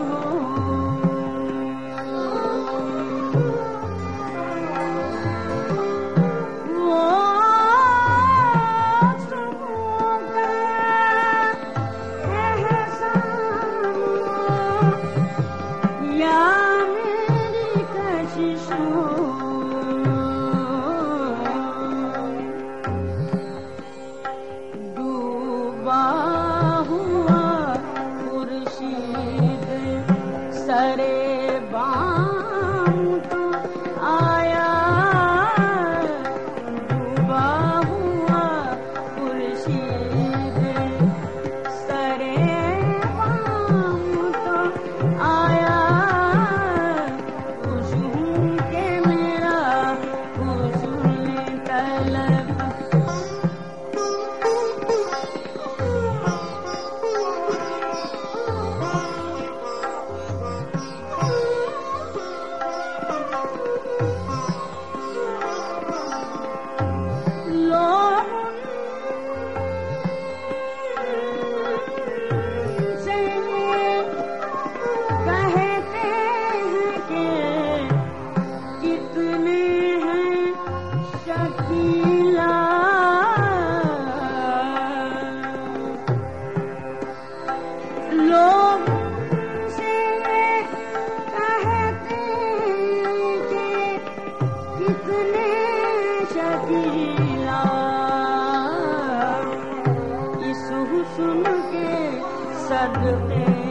Oh, that good.